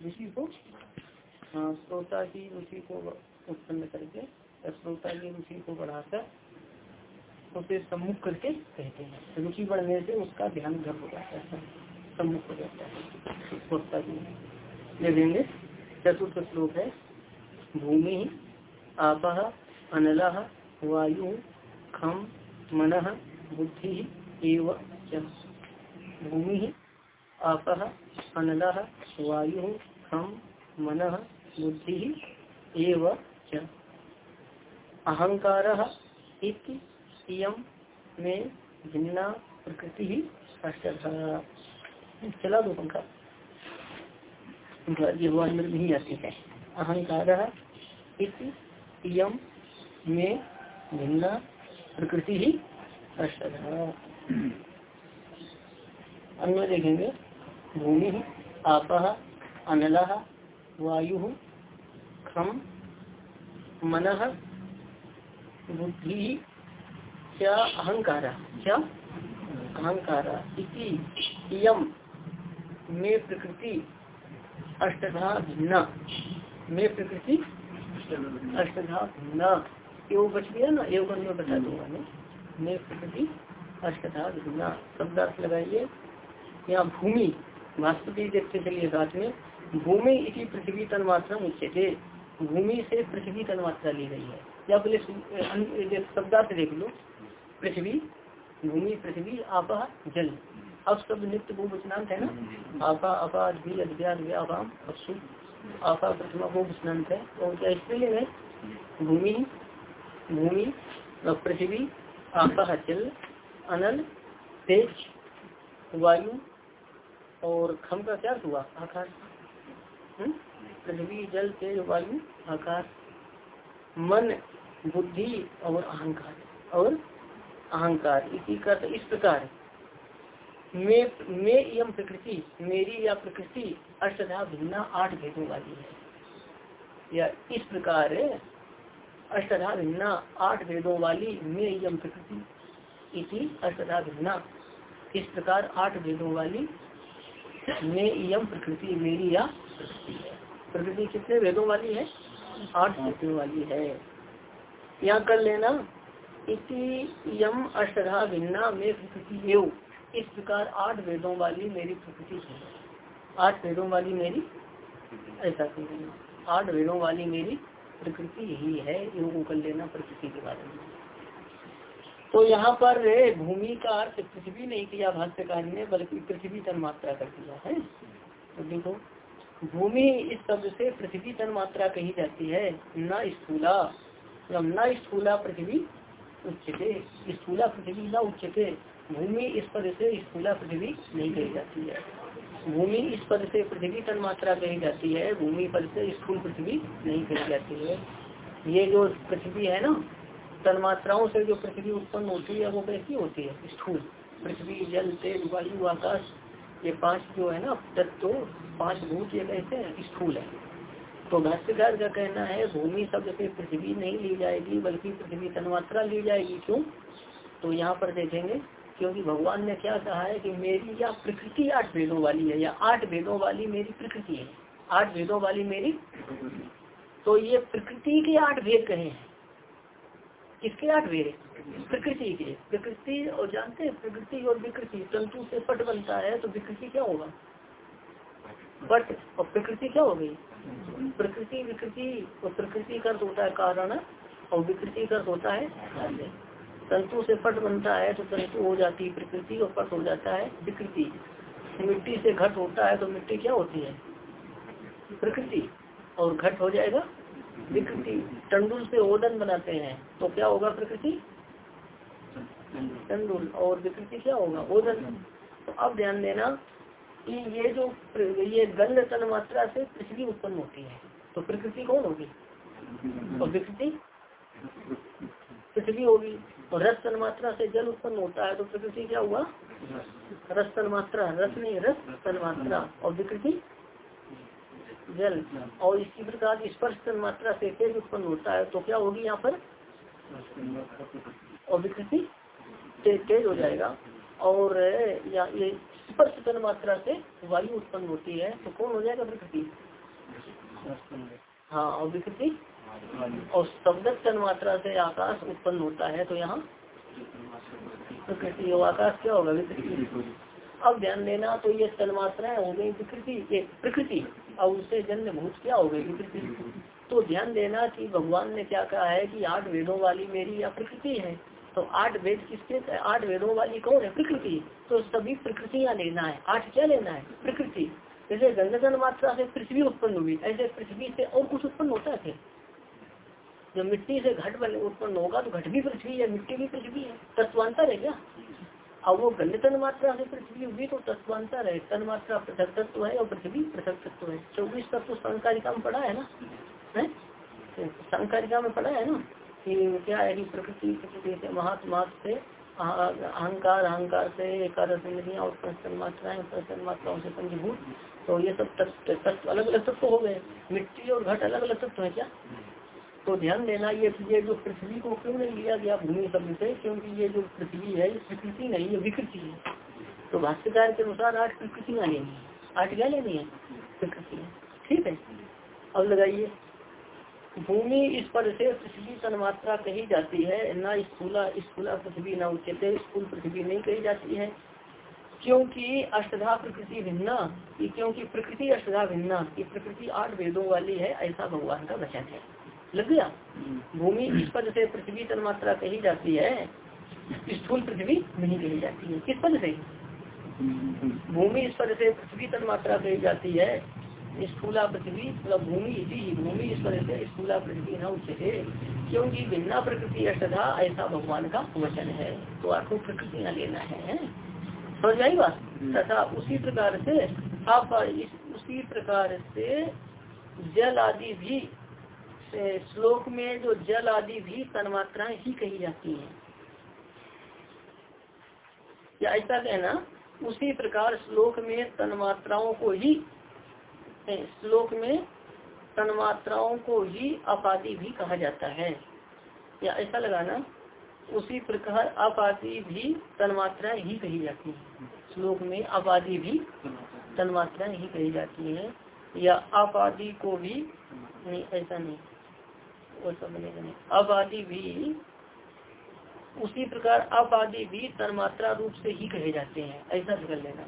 रुचि को हाँ श्रोता की रुचि को उत्पन्न करके श्रोता की रुचि को बढ़ाकर उसे सम्मुख करके कहते हैं। रुचि बढ़ने से उसका ध्यान घर हो जाता है, सम्मुख हो जाता है। श्रोता की देखेंगे चतुर्थ श्लोक है, भूमि, आप, अनल, वायु खम मन, बुद्धि, एवं भूमि, आप, अनल वायु खम मन बुद्धि एवं अहंकार में भिन्ना प्रकृति ही चला दो पंखा ये आवाज़ मेरे नहीं आती है। अहंकार इयम में भिन्ना प्रकृति ही अष्टधा। अन्य देखेंगे। भूमि आप अनल वायु खम मन बुद्धि क्या अहंकार क्या अहंकार में प्रकृति अष्टधा भिन्ना में प्रकृति अष्टधा भिन्ना एवं बच गया ना? एवं मैं बता दूँगा मैं में प्रकृति अष्टधा भिन्ना शब्दार्थ लगाइए। यहाँ भूमि वास्तुति देखते चलिए साथ में भूमि इसी पृथ्वी तन मात्रा थे। भूमि से पृथ्वी तन मात्रा ली गई है। या पहले शब्दार्थ देख लो। पृथ्वी, भूमि, पृथ्वी, आपा, जल। अब सब नित्य बहुवचनांत है ना? आपा, अपा अद्भि अद्व्याद व्यापाम अपसु आपा, प्रथमा बहुवचनांत है और क्या स्त्रीलिंग है? भूमि भूमि पृथ्वी, आपा, जल, अनल, तेज, वायु और खम का क्या हुआ? आकाश हम्म? पृथ्वी, जल, तेज, वायु आकाश मन, बुद्धि और अहंकार। और अहंकार। इसी का तो इस प्रकार मे मे यम प्रकृति, मेरी या प्रकृति, अष्टधा भिन्ना आठ भेदों वाली है। या इस प्रकार अष्टधा भिन्ना आठ भेदों वाली मे यम प्रकृति। इसी अष्टधा भिन्ना, इस प्रकार आठ भेदों वाली मे यम प्रकृति मेरी या प्रकृति कितने वेदों वाली है? आठ भेदों वाली है। यहाँ कर लेना, इति यम अष्टधा भिन्ना में प्रकृति एव। इस प्रकार आठ वेदों वाली मेरी प्रकृति है। आठ वेदों वाली मेरी ऐसा कह आठ वेदों वाली मेरी प्रकृति ही है। योग कर लेना प्रकृति के बारे में। तो यहाँ पर भूमि का अर्थ पृथ्वी नहीं किया भाष्यकार ने, बल्कि पृथ्वी तन मात्रा कर दिया है। तो देखो, भूमि इस शब्द से पृथ्वी तन मात्रा कही जाती है, न स्थूला। मतलब न स्थूला पृथ्वी उच्चते, स्थूला पृथ्वी न उच्चते। भूमि इस पद से स्थूला पृथ्वी नहीं कही जाती है। भूमि इस पद से पृथ्वी तन मात्रा कही जाती है, भूमि पद से स्थूल पृथ्वी नहीं कही जाती है। ये जो पृथ्वी है ना तन मात्राओं से जो पृथ्वी उत्पन्न होती है, वो कैसी होती है? स्थूल। पृथ्वी, जल, तेज, वायु, आकाश, ये पाँच जो है ना, तत्व, पाँच भूत ये कहते हैं, स्थूल है। तो भाष्यकार का कहना है, भूमि शब्द से पृथ्वी नहीं ली जाएगी, बल्कि पृथ्वी तन्मात्रा ली जाएगी। क्यों? तो यहाँ पर देखेंगे, क्योंकि भगवान ने क्या कहा है कि मेरी या प्रकृति आठ भेदों वाली है, या आठ भेदों वाली मेरी प्रकृति है। आठ भेदों वाली मेरी तो ये प्रकृति के आठ भेद कहे हैं। किसके आठ भेद प्रकृति के। प्रकृति और जानते हैं, प्रकृति और विकृति तंतु से पट बनता है तो विकृति क्या होगा? पट। और प्रकृति क्या हो गई? प्रकृति, विकृति और प्रकृति का अर्थ होता है कारण, और विकृति का होता है तंतु से पट बनता है तो तंतु हो जाती है प्रकृति और पट हो जाता है विकृति। मिट्टी से घट होता है तो मिट्टी क्या होती है? प्रकृति। और घट हो जाएगा विकृति। टंडुल से ओदन बनाते हैं तो क्या होगा प्रकृति? टंडुल। और विकृति क्या होगा? ओदन तो अब ध्यान देना कि ये जो ये गंध तन मात्रा से पृथ्वी उत्पन्न होती है। तो प्रकृति कौन होगी? और विकृति? पृथ्वी होगी। और रस तन मात्रा से जल उत्पन्न होता है तो प्रकृति क्या हुआ? रस तन मात्रा। रस नहीं, रस तन मात्रा। और विकृति? जल, और इसी प्रकार स्पर्श तन मात्रा से तेज उत्पन्न होता है तो क्या होगी यहाँ पर? और विकृति तेज हो जाएगा। और, या ये स्पर्श तन मात्रा से वायु उत्पन्न होती है तो कौन हो जाएगा प्रकृति हाँ और विकृति? और शब्द तन मात्रा से आकाश उत्पन्न होता है तो यहाँ प्रकृति और आकाश क्या होगा? विकृति। अब ध्यान देना तो ये तन मात्राएँ हो गई विकृति, ये प्रकृति। और उससे जन्म भूत क्या हो गई विकृति तो ध्यान देना कि भगवान ने क्या कहा है कि आठ वेदों वाली मेरी या प्रकृति है। तो आठ वेद किसके आठ वेदों वाली कौन है? प्रकृति। तो सभी प्रकृतियाँ लेना है। आठ क्या लेना है? प्रकृति। जैसे गंगजन मात्रा से पृथ्वी उत्पन्न हुई, ऐसे पृथ्वी से और कुछ उत्पन्न होता है? जब मिट्टी से घट उत्पन्न होगा तो घट भी पृथ्वी है, मिट्टी भी पृथ्वी है। तत्वांतर है क्या? अब वो गंध तन मात्रा से पृथ्वी हुई तो तत्वांतर है। तन मात्रा पृथक तत्व है और पृथ्वी पृथक तत्व है। चौबीस तत्व संकारिका में पढ़ा है ना? है? संकारिका में पढ़ा है ना? कि क्या है कि प्रकृति प्रकृति से, महात्मा से, अहंकार अहंकार से, एकादश इंद्रिया और पंचन मात्राएँ पंचन मात्राओं से पंचभूत। तो ये सब तत्व अलग अलग तत्व हो गए। मिट्टी और घट अलग अलग तत्व है क्या? तो ध्यान देना ये ये जो पृथ्वी को क्यों नहीं लिया गया भूमि शब्द से? क्योंकि ये जो पृथ्वी है, ये प्रकृति नहीं, ये विकृति है। तो भाष्यकार के अनुसार आठ प्रकृतियाँ लेनी है। आठ क्या लेनी है? प्रकृति ठीक है? अब लगाइए। भूमि इस पर से पृथ्वी तन्मात्रा कही जाती है, न स्थूला स्थूला पृथ्वी, न उच्चते स्थूल पृथ्वी नहीं कही जाती है। क्योंकि अष्टधा प्रकृति भिन्ना क्योंकि प्रकृति अष्टधा भिन्ना की प्रकृति आठ वेदों वाली है, ऐसा भगवान का वचन है। लग गया। भूमि इस पद से पृथ्वी तन मात्रा कही जाती है स्थूल पृथ्वी नहीं कही जाती है। किस पद से भूमि इस पद से पृथ्वी तन मात्रा कही जाती है स्थूला पृथ्वी मतलब भूमि इसी भूमि इस पद से स्थूला पृथ्वी न उच्चते क्योंकि भिन्ना प्रकृति अष्टधा ऐसा भगवान का वचन है। तो आपको प्रकृतियाँ लेना है समझ आई बात? तथा उसी प्रकार से आप इस उसी प्रकार से जल आदि भी श्लोक में जो जल आदि भी तन्मात्राएँ ही कही जाती हैं। या ऐसा कहना, उसी प्रकार श्लोक में तन्मात्राओं को ही श्लोक में तन्मात्राओं को ही अपादि भी कहा जाता है। या ऐसा लगाना, उसी प्रकार अपादि भी तन्मात्राएँ ही कही जाती है। श्लोक में अपादि भी तन्मात्राएँ ही कही जाती है। या अपादि को भी, नहीं, ऐसा नहीं। सब बनेगा नहीं। अब आदि भी उसी प्रकार अब आदि भी तन्मात्रा रूप से ही कहे जाते हैं। ऐसा कर लेना।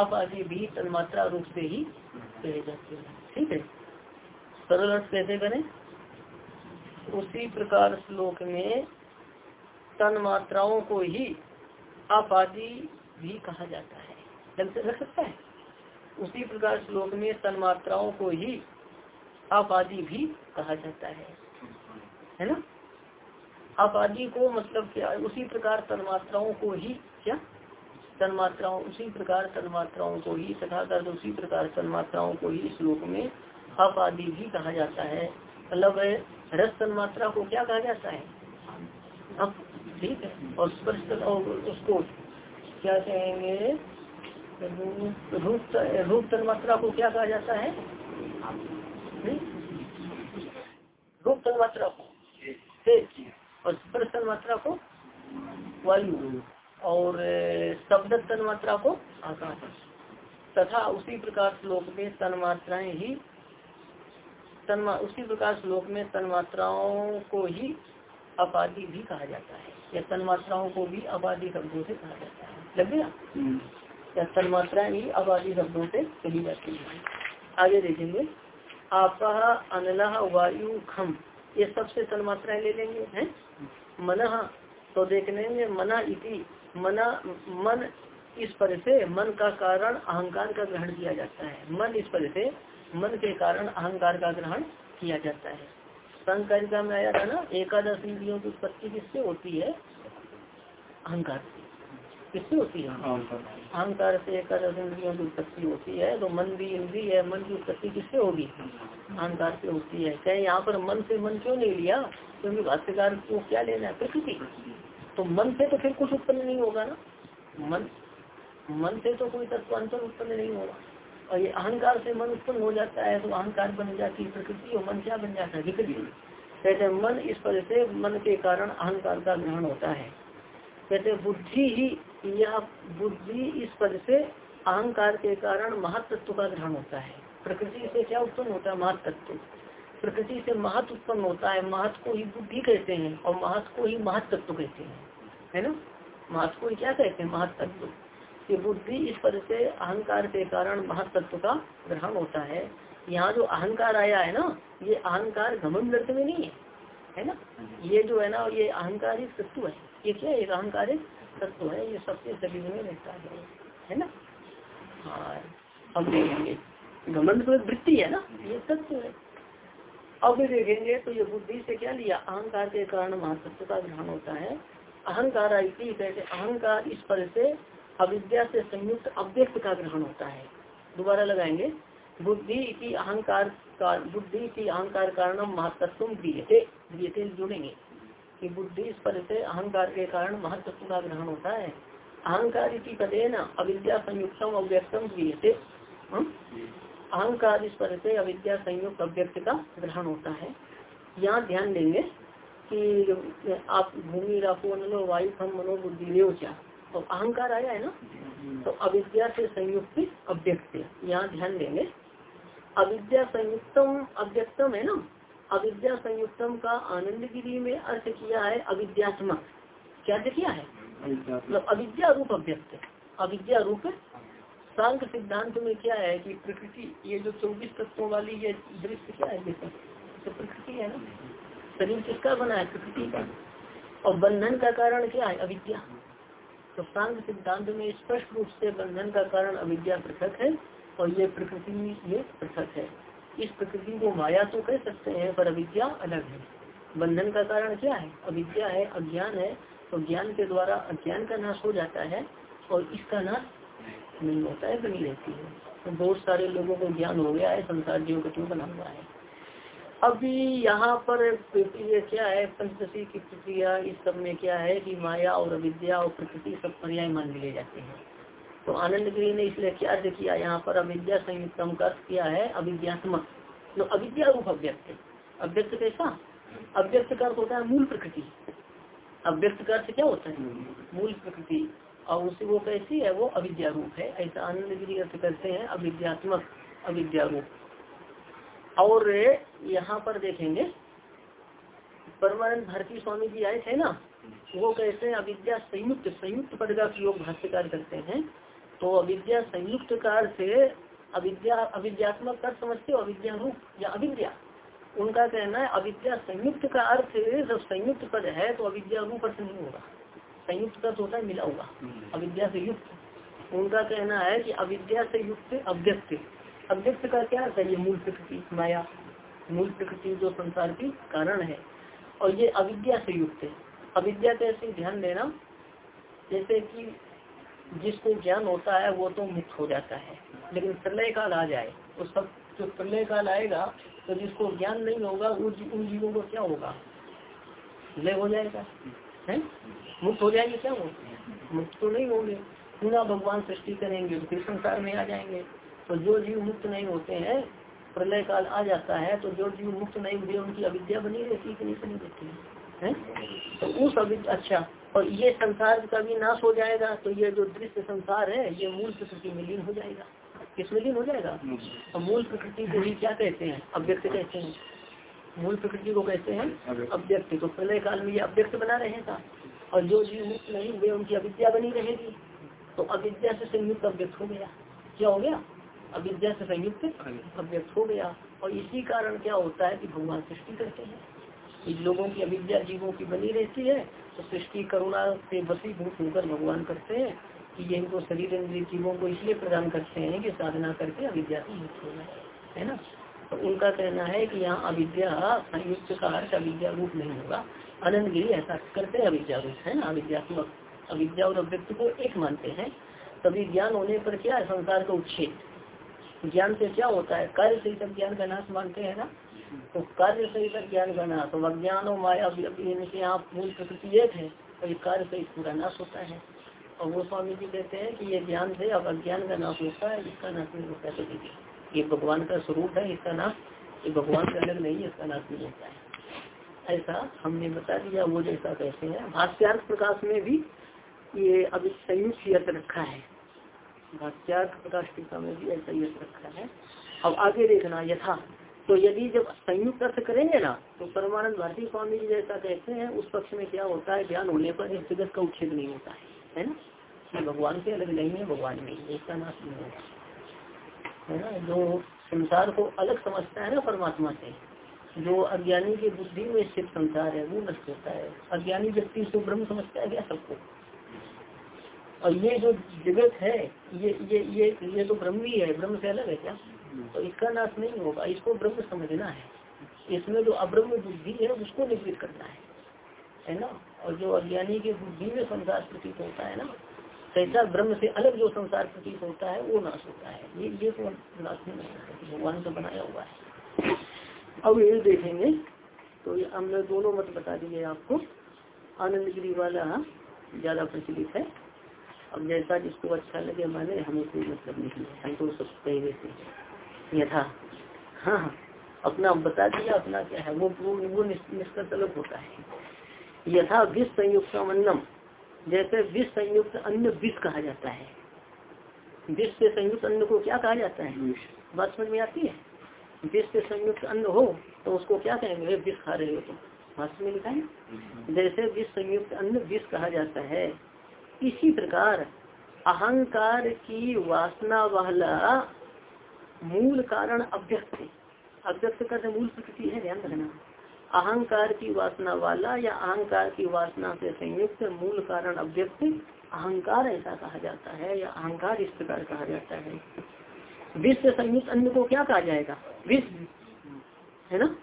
अब आदि भी तन्मात्रा रूप से ही कहे जाते हैं। ठीक है? सरल अर्थ कैसे करें? उसी प्रकार श्लोक में तन मात्राओं को ही अपादि भी कहा जाता है। रख सकता है? उसी प्रकार श्लोक में तन मात्राओं को ही अपादि भी कहा जाता है। है ना? अपादि को मतलब क्या उसी प्रकार तन्मात्राओं को ही क्या? तन्मात्राओं उसी प्रकार तन्मात्राओं को ही तथा कर उसी प्रकार तन्मात्राओं को ही श्लोक में अपादि भी कहा जाता है। मतलब रस तन्मात्रा को क्या कहा जाता है? अब ठीक है और स्पर्श और उसको क्या कहेंगे? रूप रूप तन्मात्रा को क्या कहा जाता है? रूप तन्मात्रा को। और स्पर्श मात्रा को वायु और शब्द तन मात्रा को आकाश तथा उसी प्रकार श्लोक में तन मात्राएँ ही तन्मा उसी प्रकार श्लोक में तन मात्राओं को ही अपाधि भी कहा जाता है। या तन मात्राओं को भी अपाधि शब्दों से कहा जाता है। लग गया? हम्म। या तन मात्राएँ ही अपाधि शब्दों से कही जाती है। आगे देखेंगे। आपा अनला वायु खम ये सबसे तन्मात्राएँ ले लेंगे, हैं? मन तो देख लेंगे मना इति, मना, मन इस पर से, मन का कारण अहंकार का ग्रहण किया जाता है। मन इस पर से, मन के कारण अहंकार का ग्रहण किया जाता है। संकारिका में आया था ना, एकादश इंद्रियों की उत्पत्ति किससे होती है? अहंकार से। किससे होती है? अहंकार से एक इंद्रियों की उत्पत्ति होती है तो मन भी इंद्री है मन की उत्पत्ति किससे होगी? अहंकार से होती है। क्या यहाँ पर मन से मन क्यों नहीं लिया क्योंकि भाष्यकार को क्या लेना है? प्रकृति। तो मन से तो फिर कुछ उत्पन्न नहीं होगा ना? मन मन से तो कोई तत्वांतर उत्पन्न नहीं होगा। और ये अहंकार से मन उत्पन्न हो जाता है तो अहंकार बन जाती है प्रकृति और मन क्या बन जाता है? विकृति कहते मन इस पर से मन के कारण अहंकार का ग्रहण होता है। कहते बुद्धि ही यह बुद्धि इस पद से अहंकार के कारण महत्व का ग्रहण होता है। प्रकृति से क्या उत्पन्न होता है? महत तत्व प्रकृति से महत उत्पन्न होता है। महत को ही बुद्धि कहते हैं और महत को ही महातत्व कहते हैं। है ना? महत को ही क्या कहते हैं? महत तत्व कि बुद्धि इस पद से अहंकार के कारण महातत्व का ग्रहण होता है। यहाँ जो अहंकार आया है ना, ये अहंकार घमंड अर्थ में नहीं है। है ना? ये जो है ना, ये अहंकारिक तत्व है। ये क्या है? अहंकारिक तत्व है ये सबसे शरीर में रहता है है ना? हाँ अब देखेंगे। घमंड तो वृत्ति है ना? ये तत्व है अब देखेंगे तो ये बुद्धि से क्या लिया? अहंकार के कारण महातत्व का ग्रहण होता है। अहंकार आई कहते अहंकार इस पर से अविद्या से संयुक्त अव्यक्त का ग्रहण होता है। दोबारा लगाएँगे। बुद्धि की अहंकार बुद्धि की अहंकार कारण महत्व क्रियते। क्रियते जोड़ेंगे। कि बुद्धि इस से अहंकार के कारण महत्व का ग्रहण होता है। अहंकार की पदे न अविद्या संयुक्तम अव्यक्तम क्रियते। अहंकार इस से अविद्या संयुक्त अव्यक्त का ग्रहण होता है। यहाँ ध्यान देंगे कि आप भूमि रापो नलो वायु हम मनोबुद्धि क्या? तो अहंकार आया है ना? तो अविद्या से संयुक्त अव्यक्त। यहाँ ध्यान देंगे। अविद्या संयुक्तम अव्यक्तम है ना? अविद्या संयुक्तम का आनंद गिरी में अर्थ किया है अविद्यात्मक क्या अर्थ किया है? मतलब अविद्या रूप अव्यक्त। अविद्या रूप सांख्य सिद्धांत में क्या है कि प्रकृति ये जो चौबीस तत्वों वाली ये दृश्य क्या है? जैसे तो प्रकृति है ना? शरीर किसका बना है? प्रकृति का। और बंधन का कारण क्या है? अविद्या। तो सांग सिद्धांत में स्पष्ट रूप से बंधन का कारण अविद्या पृथक है और ये प्रकृति ये पृथक है। इस प्रकृति को माया तो कह सकते हैं, पर अविद्या अलग है। बंधन का कारण क्या है? अविद्या है, अज्ञान है तो ज्ञान के द्वारा अज्ञान का नाश हो जाता है और इसका नाश नहीं होता है, बनी रहती है। तो बहुत सारे लोगों को ज्ञान हो गया है, संसार जीव को क्यों बना हुआ है? अभी यहाँ पर क्या है? पंचदशी की प्रक्रिया, इस सब में क्या है कि माया और अविद्या और प्रकृति सब पर्याय मान लिए जाते हैं। तो आनंद गिरी ने इसलिए क्या अर्थ किया यहाँ पर अविद्या संयुक्तम का अर्थ किया है अविद्यात्मक जो अविद्या रूप अव्यक्त अव्यक्त कैसा? अव्यक्त का अर्थ होता है मूल प्रकृति। अव्यक्त का अर्थ क्या होता है? मूल प्रकृति। और उसी वो कैसी है? वो अविद्या रूप है। ऐसा आनंद गिरी अर्थ करते हैं अविद्यात्मक, अविद्या रूप। और यहाँ पर देखेंगे, परमानंद भारती स्वामी जी आए थे ना? वो हैं? अविद्या संयुक्त संयुक्त पद का प्रयोग भाष्यकार करते हैं। तो अविद्या संयुक्त कार से अविद्या अविद्यात्मक कर समझते हो अविद्या रूप या अविद्या। उनका कहना है अविद्या संयुक्त का अर्थ जब संयुक्त पद है तो अविद्या रूप अर्थ नहीं होगा। संयुक्त अर्थ होता है मिला होगा अविद्या से युक्त। उनका कहना है कि अविद्या से युक्त अव्यक्त। अव्यक्त का क्या अर्थ है? ये मूल प्रकृति माया। मूल प्रकृति जो संसार की कारण है। और ये अविद्या से युक्त है। अविद्या कैसे ध्यान देना जैसे कि जिसको ज्ञान होता है, वो तो मुक्त हो जाता है। लेकिन प्रलय काल आ जाए तो सब जो प्रलय काल आएगा तो जिसको ज्ञान नहीं होगा, उन जीवों को क्या होगा? लय हो जाएगा, है? मुक्त हो जाएँगे क्या वो? मुक्त तो नहीं होंगे। पुनः भगवान सृष्टि करेंगे तो फिर संसार में आ जाएँगे। तो जो जीव मुक्त नहीं होते हैं, प्रलय काल आ जाता है तो जो जीव मुक्त नहीं हुए उनकी अविद्या बनी रहती कि नहीं बनी रहती है? तो उस अविद्या अच्छा और ये संसार का भी नाश हो जाएगा तो ये जो दृश्य संसार है ये मूल प्रकृति में लीन हो जाएगा। किसमें लीन हो जाएगा? और मूल प्रकृति को ही क्या कहते हैं? अव्यक्त कहते हैं। मूल प्रकृति को कहते हैं अव्यक्त। तो प्रलय काल में ये अव्यक्त बना रहेगा। और जो जीव मुक्त नहीं हुए उनकी अविद्या बनी रहेगी। तो अविद्या से संयुक्त अव्यक्त हो गया। क्या हो गया? अविद्या से संयुक्त अव्यक्त हो गया। और इसी कारण क्या होता है कि भगवान सृष्टि करते हैं। इन लोगों की अविद्या जीवों की बनी रहती है। तो सृष्टि, करुणा से बसीभूत होकर भगवान करते हैं कि ये इनको शरीर, इंद्रिय जीवों को इसलिए प्रदान करते हैं कि साधना करके अविद्या से मुक्त हो जाए, है ना? तो उनका कहना है कि यहाँ अविद्या, संयुक्त का अर्थ अविद्या रूप नहीं होगा। अनंत गिरी ऐसा करते हैं अविद्या रूप, है ना? अविद्यात्मक अविद्या और अव्यक्त को एक मानते हैं। तभी ज्ञान होने पर क्या संसार का उच्छेद। ज्ञान से क्या होता है? कार्य से तक ज्ञान का नाश मानते हैं ना तो कार्य से तक ज्ञान का नाश तो अज्ञान और माया यहाँ मूल प्रकृति एक है और ये कार्य से पूरा नाश होता है। और वो स्वामी जी कहते हैं कि ये ज्ञान से अब अज्ञान का नाश होता है, इसका नाश नहीं होता है। तो ये भगवान का स्वरूप है, इसका नाश, ये भगवान का अलग नहीं है, इसका नाश नहीं होता है। ऐसा हमने बता दिया, वो जैसा कहते हैं। भाष्यार्थ प्रकाश में भी ये अभी संयुक्त रखा है। भाष्यार्थ प्रकाश में भी ऐसा ही रखा है। अब आगे देखना यथा। तो यदि जब संयुक्त अर्थ करेंगे ना तो परमानंद भारती स्वामी जी जैसा कहते हैं, उस पक्ष में क्या होता है? ज्ञान होने पर इस जगत का उच्छेद नहीं होता है है ना? भगवान से अलग नहीं है, भगवान में इसका नाश नहीं होगा। है ना? जो संसार को अलग समझता है ना परमात्मा से, जो अज्ञानी की बुद्धि में स्थित संसार है, वो नष्ट होता है। अज्ञानी व्यक्ति इसको ब्रह्म समझता है क्या सबको? और ये जो जगत है, ये ये ये ये तो ब्रह्म ही है, ब्रह्म से अलग है क्या? तो इसका नाश नहीं होगा, इसको ब्रह्म समझना है। इसमें जो अब्रह्म बुद्धि है, उसको निवृत्त करना है। है ना? और जो अज्ञानी की बुद्धि में संसार प्रतीत होता है ना, कैसा ब्रह्म से अलग जो संसार प्रतीत होता है, वो नाश होता है। ये ये तो नाश नहीं भगवान का बनाया हुआ है। अब ये देखेंगे तो हमने दोनों मत बता दिए आपको। आनंद गिरी वाला ज़्यादा प्रचलित है। अब जैसा जिसको अच्छा लगे माने हमें कोई मतलब नहीं है। हम तो सबसे यथा हाँ हाँ। अपना बता दिया अपना क्या है? वो वो, वो निष्कर्ष अलग होता है। यथा विष संयुक्त अन्नम जैसे विष संयुक्त अन्न विष कहा जाता है। विष से संयुक्त अन्न को क्या कहा जाता है? बात समझ में आती है? विष से संयुक्त अन्न हो तो उसको क्या कहेंगे? विष खा रहे हो तो भाषण में लिखा है जैसे विष संयुक्त अन्न विष कहा जाता है इसी प्रकार अहंकार की वासना वाला मूल कारण अव्यक्त अव्यक्त कर मूल प्रकृति है, ध्यान रखना। अहंकार की वासना वाला या अहंकार की वासना से संयुक्त मूल कारण अव्यक्त, अहंकार ऐसा कहा जाता है या अहंकार इस प्रकार कहा जाता है। विश्व संयुक्त अन्न को क्या कहा जाएगा? विश्व है ना?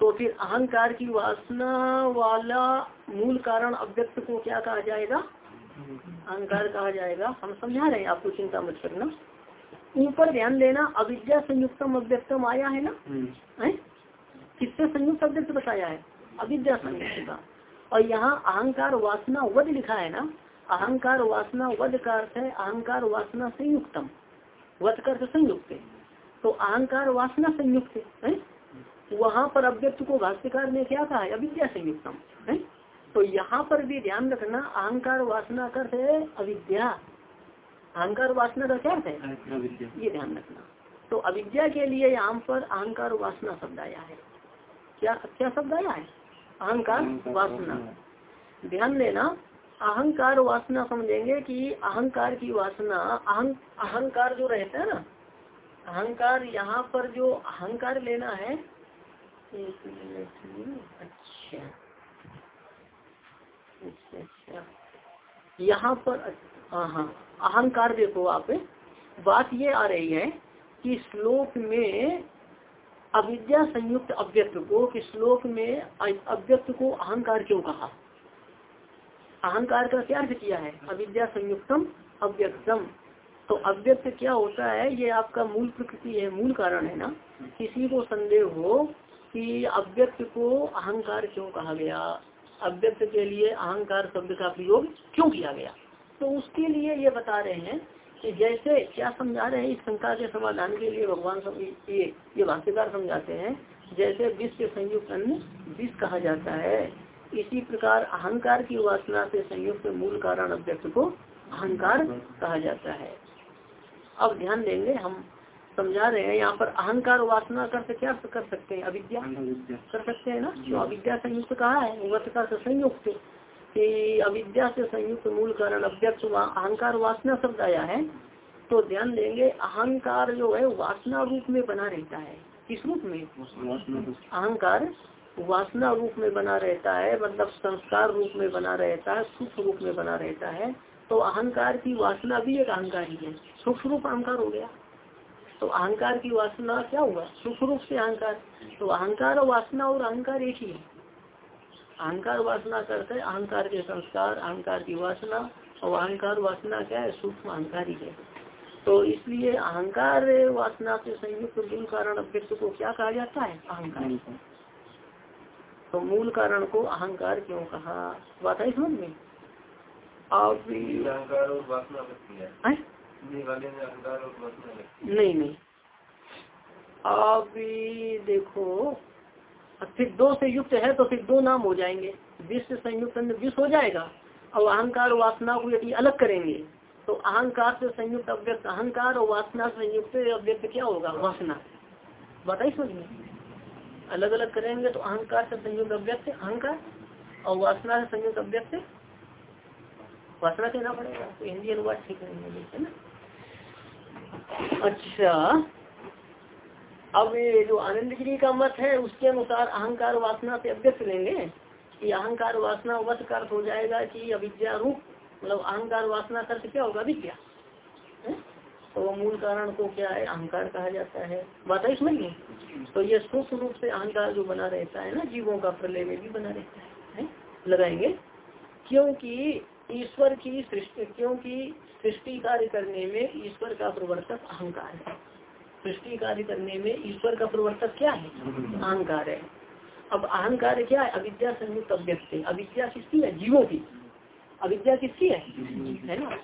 तो फिर अहंकार की वासना वाला मूल कारण अव्यक्त को क्या कहा जाएगा? अहंकार कहा जाएगा। हम समझा रहे हैं आपको चिंता मत करना। ऊपर ध्यान देना अविद्या संयुक्तम अव्यक्तम आया है ना? है? किससे संयुक्त अव्यक्त बताया है? अविद्या संयुक्त का। और यहाँ अहंकार वासना वध लिखा है ना? अहंकार वासना वध का अर्थ है अहंकार वासना संयुक्तम। वध कर संयुक्त तो अहंकार वासना संयुक्त है? वहाँ पर अव्यक्त को भाष्यकार ने क्या कहा है? अविद्या संयुक्तम है? तो यहाँ पर भी ध्यान रखना अहंकार वासना कर है अविद्या। अहंकार वासना का क्या है? ये ध्यान रखना। तो अविद्या के लिए यहाँ पर अहंकार वासना शब्द आया है। क्या क्या शब्द आया है? अहंकार वासना। ध्यान देना अहंकार वासना समझेंगे कि अहंकार की वासना अहं अहंकार जो रहता है ना अहंकार यहाँ पर जो अहंकार लेना है एक मिनट अच्छा। अच्छा अच्छा। यहाँ पर हाँ हाँ। अहंकार देखो आप। बात ये आ रही है कि श्लोक में अविद्या संयुक्त अव्यक्त को, कि श्लोक में अव्यक्त को अहंकार क्यों कहा? अहंकार का क्या अर्थ किया है? अविद्या संयुक्तम अव्यक्तम। तो अव्यक्त क्या होता है? ये आपका मूल प्रकृति है, मूल कारण है ना? किसी को संदेह हो कि अव्यक्त को अहंकार क्यों कहा गया? अव्यक्त के लिए अहंकार शब्द का प्रयोग क्यों किया गया? तो उसके लिए ये बता रहे हैं कि जैसे क्या समझा रहे हैं इस शंका के समाधान के लिए भगवान ये ये भाष्यकार समझाते हैं, जैसे विश्व संयुक्त अन्न विष कहा जाता है। इसी प्रकार अहंकार की वासना से संयुक्त मूल कारण अव्यक्त को अहंकार कहा जाता है। अब ध्यान देंगे हम समझा रहे हैं यहाँ पर अहंकार वासना कर सकते क्या कर सकते हैं? अविद्या कर सकते हैं ना? जो। अविद्या संयुक्त कहा है वत का संयुक्त कि अविद्या से संयुक्त मूल कारण अव्यक्त अहंकार वासना शब्द आया है तो ध्यान देंगे अहंकार जो है वासना रूप में बना रहता है। किस रूप में? अहंकार वासना रूप में बना रहता है मतलब संस्कार रूप में बना रहता है सुख रूप में बना रहता है। तो अहंकार की वासना भी एक अहंकार ही है। सूक्ष्म रूप अहंकार हो गया। तो अहंकार की वासना क्या हुआ? सूक्ष्म रूप से अहंकार। तो अहंकार वासना और अहंकार एक ही है। अहंकार वासना करते अहंकार के संस्कार अहंकार की वासना और अहंकार वासना क्या है? सूक्ष्म अहंकार ही है। तो इसलिए अहंकार वासना से संयुक्त मूल कारण अभ्यक्त को क्या कहा जाता है? अहंकार। तो मूल कारण को अहंकार क्यों कहा? बात है समझ में? आप नहीं नहीं। आप देखो फिर दो से युक्त है तो फिर दो नाम हो जाएँगे। विश्व संयुक्त विश्व हो जाएगा। और अहंकार वासना को यदि अलग करेंगे तो अहंकार से संयुक्त अव्यक्त, अहंकार और वासना से संयुक्त अव्यक्त क्या होगा? वासना। बताइए समझ में। अलग अलग करेंगे तो अहंकार से संयुक्त अव्यक्त, अहंकार और वासना से संयुक्त अव्यक्त। वासना कहना पड़ेगा तो हिंदी अनुवाद ठीक है ना? अच्छा। अब ये जो आनंद गिरी का मत है उसके अनुसार अहंकार वासना से अव्यक्त लेंगे। कि अहंकार वासना वत का हो जाएगा कि अविद्या रूप मतलब अहंकार वासना का क्या होगा? विद्या तो मूल कारण को क्या है? अहंकार कहा जाता है। बात है समझिए तो ये सूक्ष्म रूप से अहंकार जो बना रहता है ना जीवों का प्रलय में भी बना रहता है, है? लगाएँगे। क्योंकि ईश्वर की सृष्टि क्योंकि सृष्टि कार्य करने में ईश्वर का प्रवर्तक अहंकार है। सृष्टि कार्य करने में ईश्वर का प्रवर्तक क्या है? अहंकार है। अब अहंकार क्या है? अविद्या संयुक्त अव्यक्त अविद्या किसकी है? जीवों की। अविद्या किसकी है? है ना?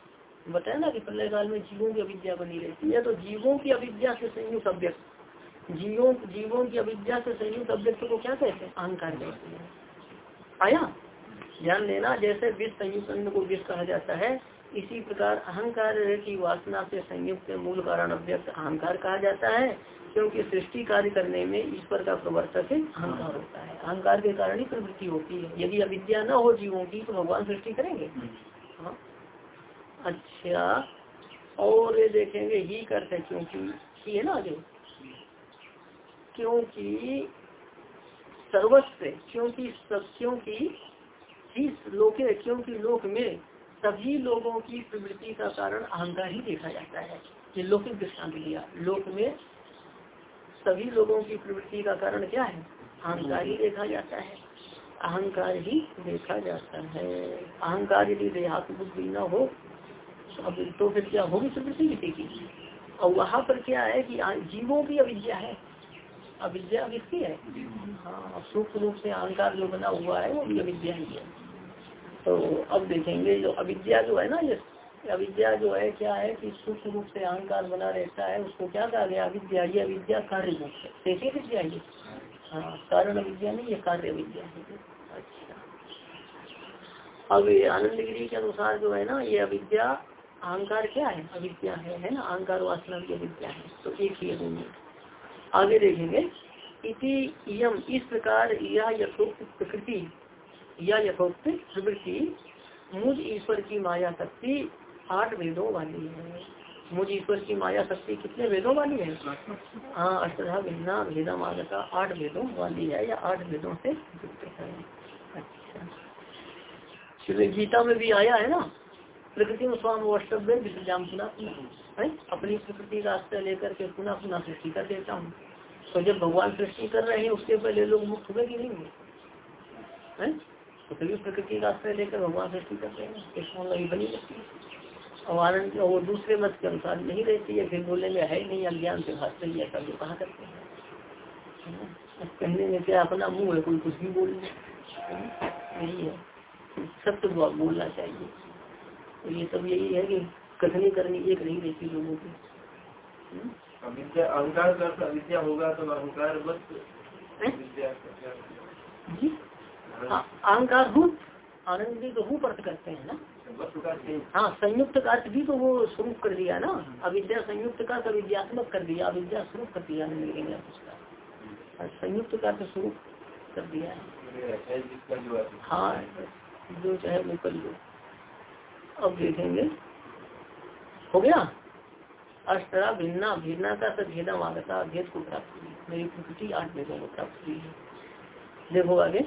बताया ना कि प्रलय काल में जीवों की अविद्या बनी रहती है तो जीवों की अविद्या से संयुक्त अव्यक्त जीवों जीवों की अविद्या से संयुक्त अव्यक्त को क्या कहते हैं? अहंकार कहते हैं। आया? ध्यान देना, जैसे विष संयुक्त को विष कहा जाता है इसी प्रकार अहंकार की वासना से संयुक्त मूल कारण अव्यक्त अहंकार कहा जाता है, क्योंकि सृष्टि कार्य करने में ईश्वर का प्रवर्तक अहंकार होता है। अहंकार के कारण ही प्रवृत्ति होती है। यदि अविद्या न हो जीवों की तो भगवान सृष्टि करेंगे। हाँ। अच्छा और ये देखेंगे, ही करते क्योंकि ही है ना आगे। क्योंकि सर्वस्व, क्योंकि सब, क्योंकि ही लोके, क्योंकि लोक में सभी लोगों की प्रवृत्ति का कारण अहंकार ही देखा जाता है ये लौकिक दृष्टांत लिया लोक में सभी लोगों की प्रवृत्ति का कारण क्या है? अहंकार ही देखा जाता है। अहंकार ही देखा जाता है। अहंकार यदि देहात्म बुद्धि न हो अब तो फिर क्या होगी प्रवृत्ति की? और वहाँ पर क्या है कि जीवों की अविद्या है। अविद्या किसकी है? हाँ सूक्ष्म रूप से अहंकार जो बना हुआ है वो भी अविद्या ही है। तो अब देखेंगे जो अविद्या जो है ना ये, अविद्या जो है, क्या है कि सूक्ष्म रूप से अहंकार बना रहता है, उसको क्या कहा गया? अविद्या। ये अविद्या कार्य रूप से कैसे विद्या ये हाँ कारण अविद्या नहीं, ये कार्य विद्या है। अच्छा। अब आनंद गिरी के अनुसार जो है ना, ये अविद्या, अहंकार क्या है? अविद्या है है ना? अहंकार वासना की अविद्या है। तो एक ही है आगे देखेंगे। इति यम इस प्रकार यह यथोक्त प्रकृति या यथोक्त प्रवृत्ति मुझ ईश्वर की माया शक्ति आठ वेदों वाली है। मुझ ईश्वर की माया शक्ति कितने वेदों वाली है? हाँ अष्टा भिन्ना भेदा मागता आठ वेदों वाली है या आठ वेदों से युक्त है। अच्छा। गीता में भी आया है ना? प्रकृति में स्वाम वस्तव्य विसर्जाम पुनः अपनी प्रकृति का आश्रय लेकर के पुनः पुनः सृष्टि कर देता हूँ। तो जब भगवान सृष्टि कर रहे हैं उसके पहले लोग मुक्त हुए कि नहीं? हुए तो फिर प्रकृति का आश्रय लेकर भगवान सृष्टि कर रहे हैं इसमें लगी बनी रहती है। और आनंद वो दूसरे मत के अनुसार नहीं रहती है फिर बोलेंगे है नहीं अज्ञान से भाषते ही ऐसा जो कहा करते हैं। कहने में क्या अपना मुँह है कोई कुछ भी बोल यही है। सत्य तो बोलना चाहिए। तो ये सब यही है कि कथनी करनी एक नहीं रहती लोगों की? अहंकार होगा तो अहंकार बस। अहंकार रूप आनंद तो रूप अर्थ करते हैं ना। हाँ संयुक्त का अर्थ भी तो वो स्वरूप कर दिया ना। अविद्या संयुक्त का विद्यात्मक कर दिया, अविद्या स्वरूप कर दिया उसका। संयुक्त का अर्थ स्वरूप कर दिया। हाँ जो चाहे वो कर लो। अब देखेंगे। हो गया? अष्टरा भिन्ना भिन्ना का सब भेदम आगता भेद को प्राप्त हुई। मेरी प्रकृति आठ भेदों को प्राप्त हुई है। देखो आगे।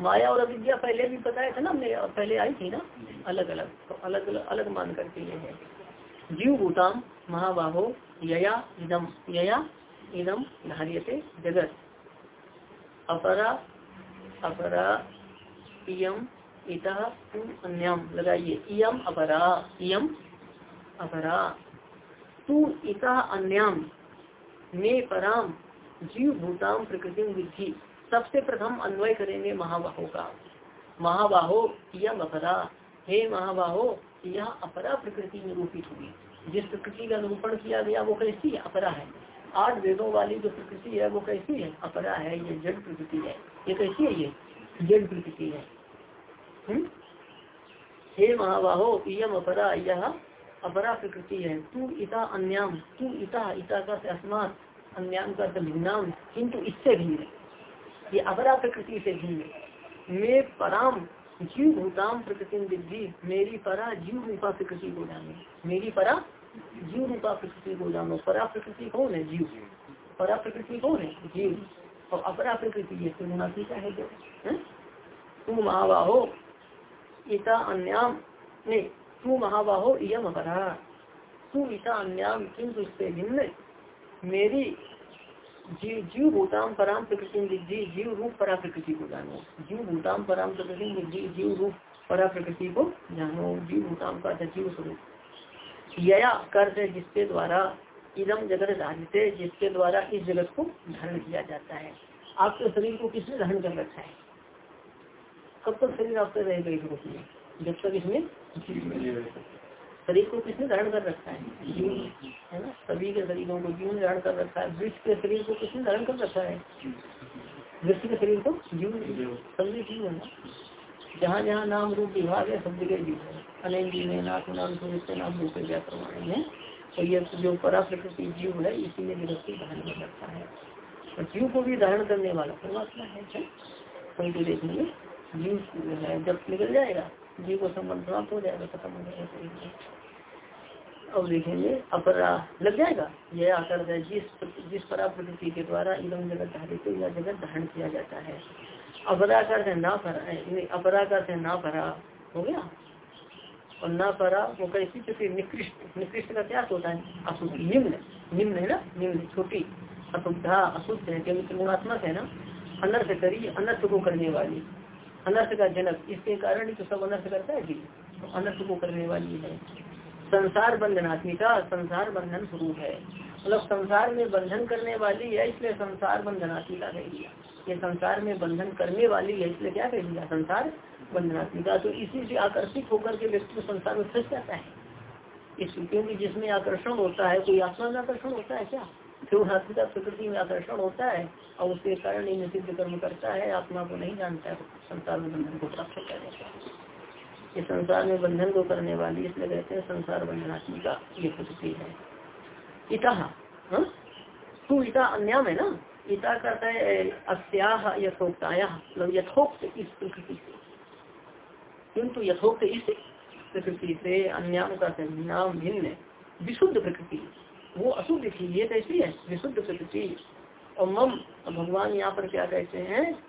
माया और अविद्या पहले भी बताया था ना? हमने पहले आई थी ना? अलग अलग तो अलग अलग, अलग मान करके ये है। जीव भूताम महाबाहो यया इदम यया इदम जगत। अपरा अपरा इयम इतः अन्यम। लगाइए। इयम अपरा इयम अपरा तू इता अन्याम। मे पराम। जीव भूताम प्रकृति विधि सबसे प्रथम अन्वय करेंगे महाबाहो का। महाबाहो यम अपरा हे महाबाहो, यह अपरा प्रकृति निरूपित हुई। जिस प्रकृति का निरूपण किया गया, वो कैसी है? अपरा है। आठ वेदों वाली जो प्रकृति है, वो कैसी है? अपरा है, ये जड़ प्रकृति है। ये कैसी है? ये जड़ प्रकृति है। हुँ? महाबाहो यम अपरा, यह अपरा प्रकृति है। तू इता अन्याम, तू इता इता का अस्मात। अन्याम का भिन्नाम किंतु इससे भिन्न ये अपरा प्रकृति से भिन्न मैं पराम जीव भूताम प्रकृति विद्धि मेरी परा जीव रूपा प्रकृति को जानो। मेरी परा जीव रूपा प्रकृति को जानो। परा प्रकृति कौन है? जीव। परा प्रकृति कौन है? जीव। और अपरा प्रकृति ये त्रिगुणात्मिका है जो तू महाबाहो इता अन्याम। ने तू महाबाहो यम अपरा। तू इता अन्याम किंतु इससे भिन्न। मेरी जीव जीव भूताम पराम प्रकृति विद्धि, जीव रूप परा प्रकृति को जानो। जीव भूताम पराम प्रकृति विद्धि, जीव रूप परा प्रकृति को जानो। जीव भूताम का जीव स्वरूप। यया कर्ज जिसके द्वारा इदम जगत धारित, जिसके द्वारा इस जगत को धारण किया जाता है। आपके शरीर को किसने धारण कर रखा है? कब तक शरीर आपसे रहेगा इस रूप में जब तक इसमें शरीर को किसने धारण कर रखा है? जीव है ना? सभी के शरीरों को ने धारण कर रखा है। वृक्ष के शरीर को किसने धारण कर रखा है? वृक्ष के शरीर को जीव सभी जीव है ना? जहाँ जहाँ नाम रूप विभाग है, सब जगह जीव है। अनेक जीव है, नाथ नाम सूर्य नाम रूप व्याप्रमाण है। तो ये जो परा प्रकृति जीव है, इसी में को धारण कर रखा है। और जीव को भी धारण करने वाला परमात्मा है कहीं तो देखेंगे, जीव है, जब निकल जाएगा, जीव को संबंध समाप्त हो जाएगा, खत्म हो जाएगा अब देखेंगे अपरा लग जाएगा। यह आकर है जिस जिस परा प्रकृति के द्वारा इधम जगत धारित या जगत धारण किया जाता है। अपरा कर ना परा अपरा कर ना परा, हो गया? और ना परा वो कैसी चुकी निकृष्ट निकृष्ट का क्या होता है? अशुद्ध, निम्न निम्न है ना? निम्न, छोटी, अशुद्धा, अशुद्ध है क्योंकि गुणात्मक है ना? अनर्थ करी, अनर्थ को करने वाली। अनर्थ का जनक, इसके कारण तो सब अनर्थ करता है जी तो अनर्थ को करने वाली है। संसार बंधनात्मिका संसार बंधन स्वरूप है। मतलब संसार में बंधन करने वाली है, इसलिए संसार बंधनात्मिका कह दिया। ये संसार में बंधन करने वाली है, इसलिए क्या कह दिया? संसार बंधनात्मिका तो इसी से आकर्षित होकर के व्यक्ति संसार में फंस जाता है। इस क्योंकि जिसमें आकर्षण होता है, कोई आत्मा में आकर्षण होता है क्या? त्रिगुणात्मिका प्रकृति में आकर्षण होता है, और उसके कारण ही निषिद्ध कर्म करता है, आत्मा को नहीं जानता है, संसार में बंधन को प्राप्त कर देता है। ये संसार में बंधन को करने वाली इसलिए कहते हैं संसार बंधनात्मिका ये प्रकृति है। इता हाँ? तू इता अन्याम है ना? इता करता है, अस्याह यथोक्ताया मतलब यथोक्त इस प्रकृति से। किंतु यथोक्त इस प्रकृति से अन्याम का नाम भिन्न विशुद्ध प्रकृति, वो अशुद्ध थी, ये कैसी है? विशुद्ध प्रकृति। और मम भगवान यहाँ पर क्या कहते हैं?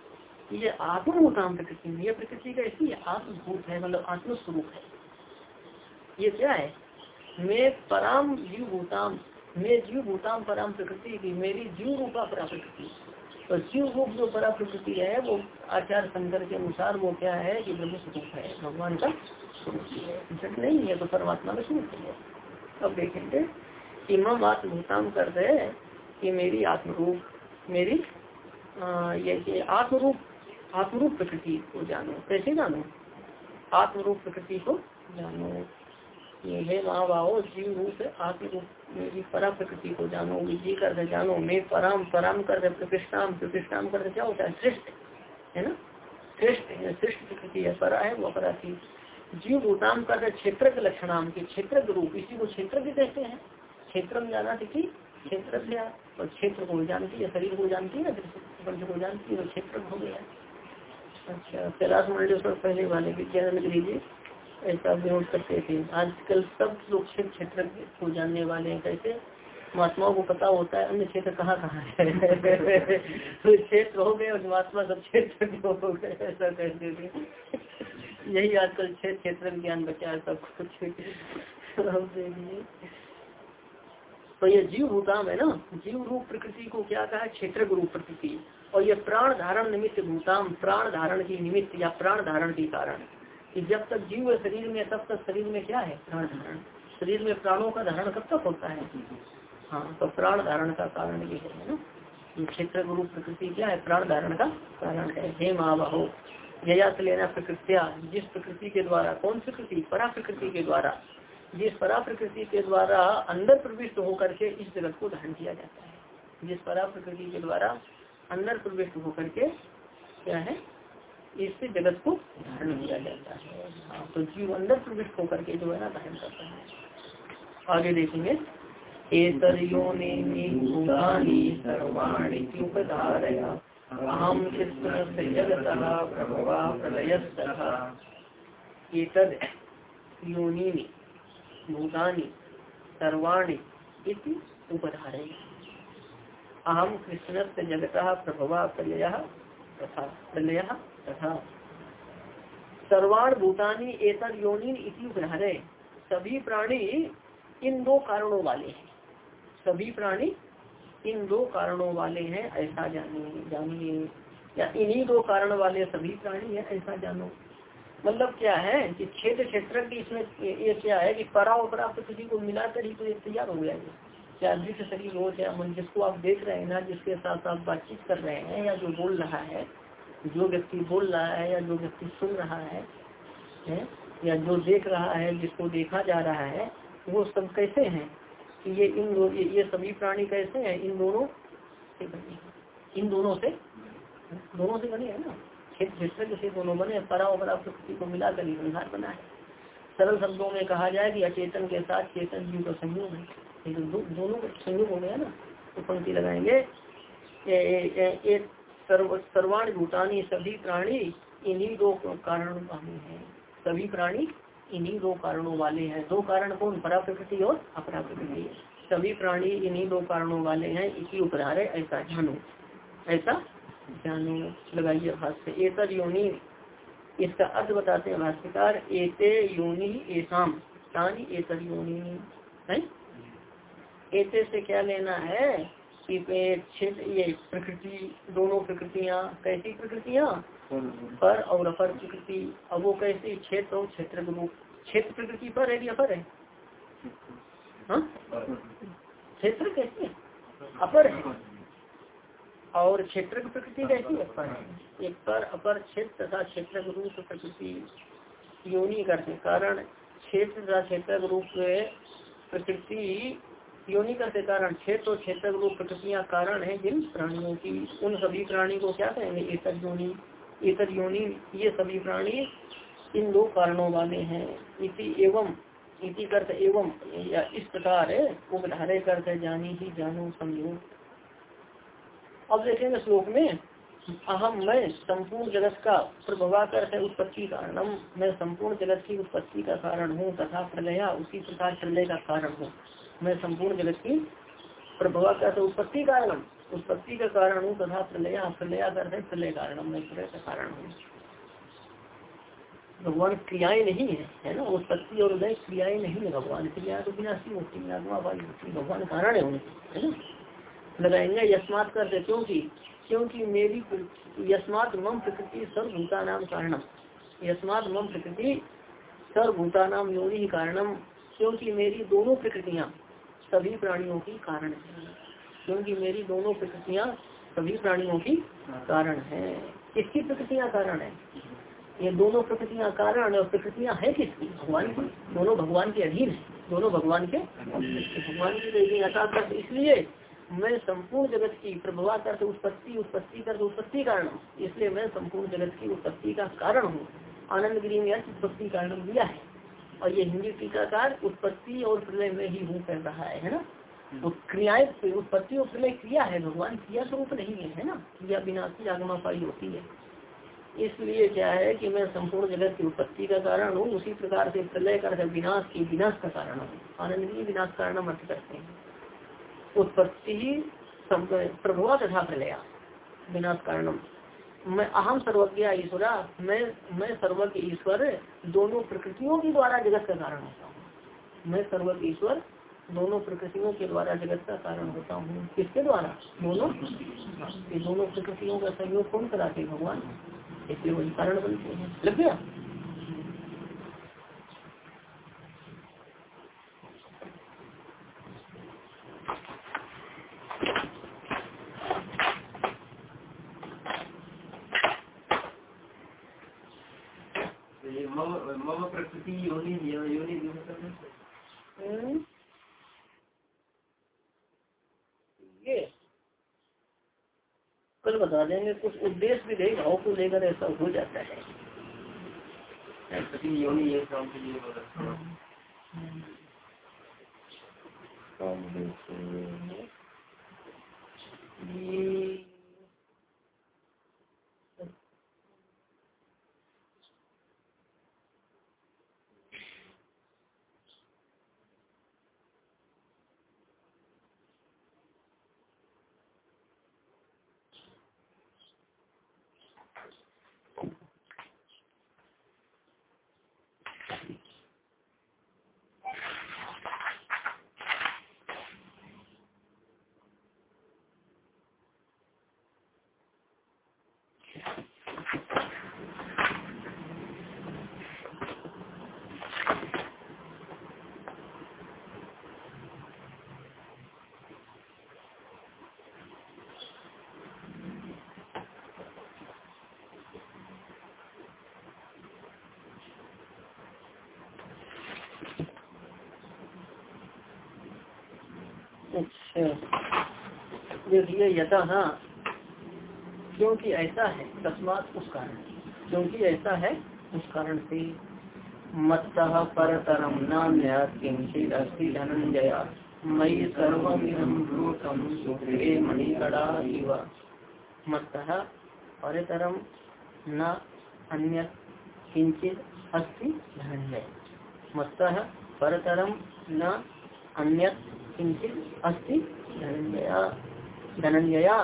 ये आत्मभूताम प्रकृति में यह प्रकृति कैसी है आत्मभूत है मतलब आत्मस्वरूप है। ये क्या है? मैं पराम जीव भूताम, मैं जीव भूताम पराम प्रकृति की, मेरी जीव रूपा परा प्रकृति तो जीव रूप जो परा प्रकृति है, वो आचार्य शंकर के अनुसार वो क्या है कि ब्रह्म स्वरूप है, भगवान का स्वरूप है। नहीं है तो परमात्मा का स्वरूप है। अब देखेंगे कि मम आत्मभूताम कर दे कि मेरी आत्मरूप, मेरी ये आत्मरूप आत्मरूप प्रकृति को जानो। कैसे जानो? आत्मरूप प्रकृति को जानो। ये हे महाबाहो जीव रूप आत्मरूप मेरी परा प्रकृति को जानो। विजय कर जानो। मैं पराम पराम कर दे प्रतिष्ठाम। प्रतिष्ठाम कर क्या होता है? श्रेष्ठ है ना? श्रेष्ठ है श्रेष्ठ प्रकृति है, परा है, वो अपरा थी। जीव भूताम कर क्षेत्र के लक्षणाम के, क्षेत्र रूप। इसी को क्षेत्र भी कहते हैं। क्षेत्र में जाना थी क्षेत्र से और क्षेत्र को जानती है, शरीर को जानती है ना को जानती है क्षेत्र हो गया। अच्छा कैलाश मंडलेश्वर पहले वाले विद्यानंद लीजिए ऐसा विरोध करते थे आजकल सब लोग क्षेत्र क्षेत्र को जानने वाले हैं, कैसे? महात्माओं को पता होता है, अन्य क्षेत्र कहाँ कहाँ है। तो हो गए और महात्मा सब क्षेत्र हो गए, ऐसा कहते थे। यही आजकल क्षेत्र क्षेत्र ज्ञान बचा है, सब कुछ। तो ये जीव भूताम है ना? जीव रूप प्रकृति को क्या कहा क्षेत्र रूप प्रकृति। और ये प्राण धारण निमित्त भूताम, प्राण धारण की निमित्त या प्राण धारण के कारण कि जब तक जीव शरीर में, तब तक शरीर में क्या है? प्राण धारण। शरीर में प्राणों का धारण कब तक होता है? हाँ तो प्राण धारण का कारण ये है ना। क्षेत्र गुरु प्रकृति क्या है? प्राण धारण का कारण है। हे महाबाहो जयात लेना प्रकृतिया। जिस प्रकृति के द्वारा, कौन सी प्रकृति? परा प्रकृति के द्वारा। जिस परा प्रकृति के द्वारा अंदर प्रविष्ट होकर के इस जगत को धारण किया जाता है। जिस परा प्रकृति के द्वारा अंदर प्रविष्ट होकर के क्या है, इससे जगत को धारण किया जाता है। हाँ तो जीव अंदर प्रविष्ट होकर के जो है ना, धारण करता है। आगे देखेंगे। एतद् योनीनि, भूतानि, सर्वाणि इति उपधारय। अहम कृष्ण से जगत प्रभवा प्रलय तथा प्रलय तथा। सर्वाण भूतानी एतर योनि इति उपधारय सभी प्राणी इन दो कारणों वाले हैं। सभी प्राणी इन दो कारणों वाले हैं, ऐसा जानिए जानिए। या इन्हीं दो कारण वाले सभी प्राणी है, ऐसा जानो। मतलब क्या है कि क्षेत्र क्षेत्र की इसमें ये क्या है कि परा और परा प्रकृति को मिलाकर ही तो तैयार हो ये क्या दृश्य शरीर हो या मन जिसको आप देख रहे हैं ना जिसके साथ आप बातचीत कर रहे हैं या जो बोल रहा है जो व्यक्ति बोल रहा है या जो व्यक्ति सुन रहा है, है या जो देख रहा है जिसको देखा जा रहा है वो सब कैसे हैं? कि ये इन दो ये, ये सभी प्राणी कैसे हैं? इन दोनों से बने इन दोनों से? दोनों से बने हैं ना? क्षेत्र क्षेत्र से दोनों बने परा और प्रकृति को मिलाकर ही संसार बना है। सरल शब्दों में कहा जाए कि अचेतन के साथ चेतन जीव का संयोग है। दो, दोनों संयोग हो गया ना तो पंक्ति लगाएँगे। एक सर्व सर्वाण भूतानी सभी प्राणी इन्हीं दो कारण वाले हैं सभी प्राणी इन्हीं दो कारणों वाले हैं। दो कारण कौन? परा प्रकृति और अपरा प्रकृति सभी प्राणी इन्हीं दो कारणों वाले हैं इसी उपहार है ऐसा जानो। ऐसा जानो। लगाइए भाष्य। एतर योनि इसका अर्थ बताते हैं भाष्यकार एते योनि एसाम तानी एतर योनि है? एते से क्या लेना है कि क्षेत्र ये प्रकृति दोनों प्रकृतियाँ कैसी प्रकृतियाँ? पर और। अपर प्रकृति। अब वो कैसी? क्षेत्र और क्षेत्र रूप क्षेत्र प्रकृति पर है या अपर है? हाँ? क्षेत्र कैसी है? अपर है। और क्षेत्र की प्रकृति कैसी है? अपर है। एक पर अपर क्षेत्र तथा क्षेत्र रूप प्रकृति योनि करते? कारण क्षेत्र तथा क्षेत्र रूप प्रकृति योनि करते? कारण क्षेत्र और क्षेत्र रूप प्रकृतियाँ कारण है जिन प्राणियों की। उन सभी प्राणी को क्या कहेंगे? एतर योनि। एतर योनि, ये सभी प्राणी इन दो कारणों वाले हैं। इति एवं, इति करते एवं, या इस प्रकार उपधारे करते जानी ही जानो समझो। अब देखेंगे श्लोक में अहम मैं संपूर्ण जगत का प्रभवा करते उत्पत्ति कारणम। मैं संपूर्ण जगत की उत्पत्ति का कारण हूँ तथा प्रलया उसी प्रकार प्रलय का कारण हूँ। मैं संपूर्ण जगत की प्रभवा का तो उत्पत्ति कारण उत्पत्ति का कारण हूँ तथा प्रलया प्रलया कर प्रलय कारण मैं प्रलय का कारण हूँ। भगवान क्रियाएँ नहीं है है ना? उत्पत्ति और उदय क्रियाएँ नहीं है। भगवान क्रिया तो विनाशी होती है भगवान कारण है उनकी, है ना? लगाएँगे यशमात करते क्योंकि क्योंकि मेरी यशमात मम प्रकृति सर्वभूता नाम कारणम। यशमात मम प्रकृति सर्वभूता नाम योनि कारणम। क्योंकि मेरी दोनों प्रकृतियाँ सभी प्राणियों की कारण है। क्योंकि मेरी दोनों प्रकृतियाँ सभी प्राणियों की कारण है। किसकी प्रकृतियाँ कारण है? ये दोनों प्रकृतियाँ कारण और प्रकृतियाँ है किसकी? भगवान की। दोनों भगवान के अधीन है। दोनों भगवान के भगवान की अर्थात इसलिए मैं संपूर्ण जगत की प्रभवा कर उत्पत्ति उत्पत्ति कर उत्पत्ति कारण इसलिए मैं संपूर्ण जगत की उत्पत्ति का कारण हूँ। आनंद गिरी में उत्पत्ति कारण दिया है। और ये हिंदी टीकाकार उत्पत्ति और प्रलय में ही हूँ कर रहा है है ना? तो क्रियाएँ उत्पत्ति और प्रलय क्रिया है भगवान। क्रिया स्वरूप नहीं है है ना? क्रिया बिना की आगमा पाई होती है। इसलिए क्या है कि मैं संपूर्ण जगत की उत्पत्ति का कारण हूँ उसी प्रकार से प्रलय कर विनाश की विनाश का कारण हूँ। आनंद की विनाश कारण अर्थ करते हैं। उत्पत्ति ही प्रभुआ तथा प्रलया विनाश कारणम मैं अहम सर्वज्ञ ईश्वर मैं मैं सर्वज्ञ ईश्वर, दोनों प्रकृतियों के द्वारा जगत का कारण होता हूँ। मैं सर्वज्ञ ईश्वर, दोनों प्रकृतियों के द्वारा जगत का कारण होता हूँ। किसके द्वारा? दोनों? ये दोनों प्रकृतियों का सहयोग कौन कराते भगवान? इसलिए वही कारण बनते हैं। लग गया तो ये मम मम प्रकृति योनि योनि दोनों करने से हम्म। ये कल बता देंगे कुछ उद्देश्य भी देगा भाव को लेकर ऐसा हो जाता है। ये देखिए यथा हाँ क्योंकि ऐसा है, तस्मात उस कारण। क्योंकि ऐसा है, उस कारण से। मत परतरम नान्या किंचित अस्ति धनंजया मयि सर्वमिदं भूतम सूत्रे मणिकड़ा इव। मत परतरम न अन्य किंचित अस्ति धनंजय मत परतरम न अन्य किंचित धनंजया धनंजया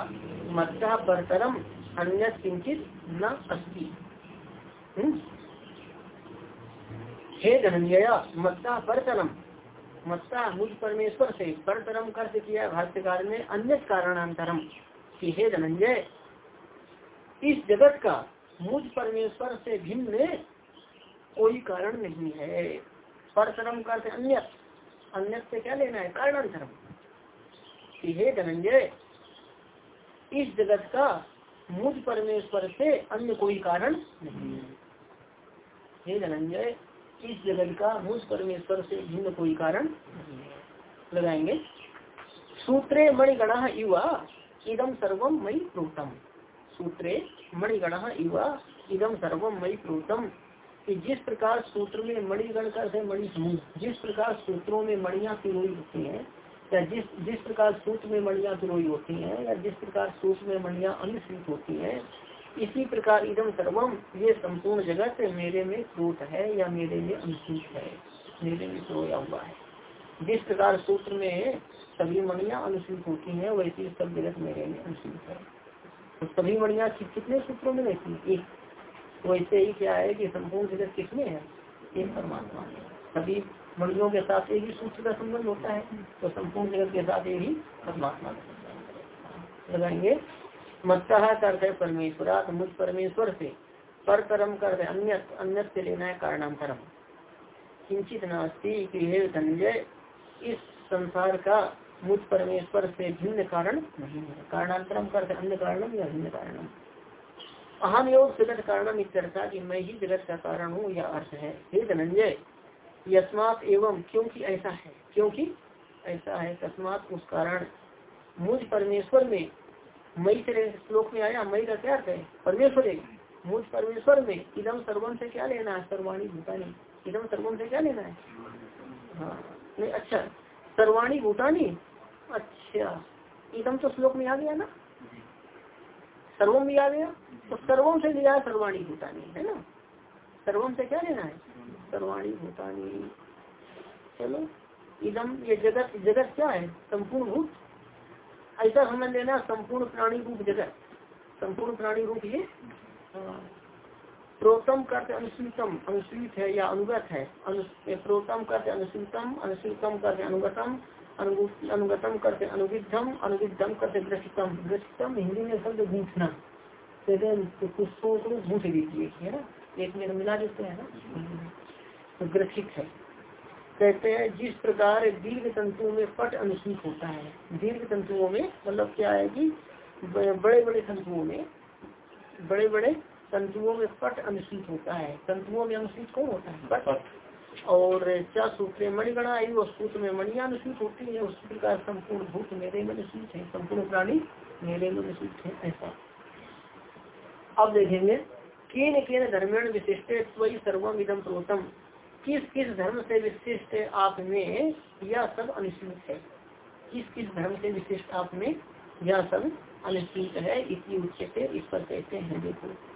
मत्ता परतरम अन्य किंचित न? हे? धनंजया मत्ता परतरम मत्ता मुझ परमेश्वर से परतरम कर्त किया भाष्यकार ने अन्य कारणांतरम कि हे धनंजय इस जगत का मुझ परमेश्वर से भिन्न कोई कारण नहीं है। परतरम करते अन्य अन्य से क्या लेना है? कारणांतरम कि हे धनंजय, इस जगत का मुझ परमेश्वर से अन्य कोई कारण नहीं है। धनंजय, इस जगत का मुझ परमेश्वर से भिन्न कोई कारण लगाएँगे। सूत्रे मणिगण युवा इदम सर्वम मई प्रोतम। सूत्रे मणिगण युवा इदम सर्वम मई प्रोतम। कि जिस प्रकार सूत्र में मणिगण कर से मणि समूह, जिस प्रकार सूत्रों में मणिया पिरोई होती हैं, या जिस जिस प्रकार सूत्र में मणिया पिरोई होती हैं, या जिस प्रकार सूत्र में मणिया अनुसूत होती हैं, इसी प्रकार इदम सर्वम ये संपूर्ण जगत मेरे में प्रोत है या मेरे में अनुसूत है, मेरे में पिरोया हुआ है। जिस प्रकार सूत्र में सभी मणिया अनुसूत होती हैं, वैसे सब जगत मेरे में अनुसूत है। तो सभी मणिया कितने सूत्रों में रहती है? एक। वैसे ही क्या है कि संपूर्ण जगत किसमें है? एक परमात्मा में सभी मणियों के साथ एक ही सूत्र का संबंध होता है तो संपूर्ण जगत के साथ एक ही परमात्मा लगाएँगे। मत्ता अर्थ है परमेश्वरा मुझ परमेश्वर से। पर कर्म कर अन्य अन्य से लेना है कारणांतरम किंचित नास्ती कि हे धनंजय इस संसार का मुझ परमेश्वर से भिन्न कारण नहीं है। कारणांतरम कर अन्य कारणम या भिन्न कारणम अहम योग जगत कारणम इत्यर्था कि मैं ही जगत का कारण हूँ, यह अर्थ है। हे धनंजय, यस्मात एवं क्योंकि ऐसा है? क्योंकि ऐसा है, तस्मात उस कारण। मुझ परमेश्वर में, मई से श्लोक में आया, मई का क्या अर्थ है? परमेश्वर मुझ परमेश्वर में इदम सर्वम से क्या लेना है? सर्वाणी भूतानी। इदम सर्वम से क्या लेना है? हाँ नहीं अच्छा सर्वाणी भूतानी? अच्छा इदम तो श्लोक में आ गया ना? सर्वम आ गया तो सर्वम से लिया सर्वाणी भूतानी, है ना? सर्वम से क्या लेना है? सर्वाणी भूतानी। चलो इदम ये जगत जगत क्या है? संपूर्ण भूत ऐसा समझ लेना संपूर्ण प्राणी रूप जगत। संपूर्ण प्राणी रूप ये प्रोतम करते अनुसूतम, अनुसूत है या अनुगत है? प्रोतम करते अनुसूतम अनुसूतम करते अनुगतम अनुगतम करते अनुविधम अनुविधम करते, ग्रसितम। ग्रसितम हिंदी में शब्द गूंथना। कहते हैं पुष्पों को गूंथ दीजिए है ना? एक में मिला देते हैं ना? तो ग्रसित है। कहते हैं, जिस प्रकार दीर्घ तंतुओं में पट अनुसूत होता है, दीर्घ तंतुओं में मतलब क्या है कि बड़े बड़े तंतुओं में बड़े बड़े तंतुओं में पट अनुसूत होता है। तंतुओं में अनुसूत कौन होता है? पट। और क्या सूत्र मणिगणा आई वो सूत्र में मणिया अनुसूत होती है, उस प्रकार संपूर्ण भूत मेरे में अनुसूत है, संपूर्ण प्राणी मेरे में अनुसूत है, ऐसा। अब देखेंगे, किन किन धर्मेण विशिष्ट स्वयं सर्वम इदम प्रोतम। किस किस धर्म से विशिष्ट आप में यह सब अनुसूत है? किस किस धर्म से विशिष्ट आप में यह सब अनुसूत है? इसी उच्चते इस पर कहते हैं, देखो।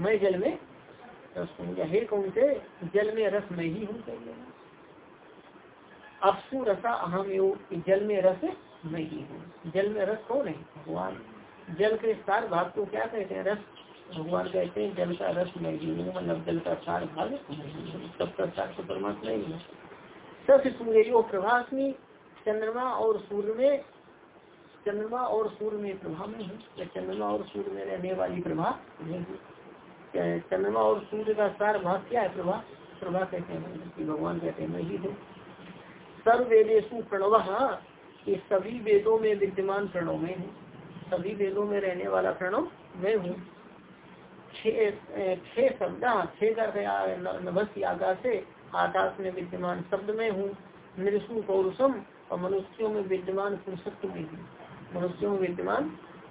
मैं जल में रस हूँ या हे कौन से? जल में रस मैं ही हूँ अपसु रसा अहम यो, जल में रस मैं ही हूँ। जल में रस कौन है? भगवान। जल के सार भाग को क्या कहते हैं? रस। भगवान कहते हैं, जल का रस मैं ही हूँ मतलब जल का सार भाग सबका सार तो परमात्मा ही है। सस सूर्य जो प्रभास में चंद्रमा और सूर्य में, चंद्रमा और सूर्य में प्रभा में है। चंद्रमा और सूर्य में रहने वाली प्रभा चंद्रमा और सूर्य का सार भाग क्या है प्रभा? प्रभा कहते हैं भगवान कहते हैं, मैं ही हूँ। सर्वेदेशु प्रणव, ये सभी वेदों में विद्यमान प्रणव में हूँ। सभी वेदों में रहने वाला प्रणव मैं हूँ। छह शब्द छह का नभस्य आकाश से आकाश में विद्यमान शब्द में हूँ। निरसु पौरुषम, और मनुष्यों में विद्यमान पुरुषत्व में हूँ। मनुष्यों में विद्यमान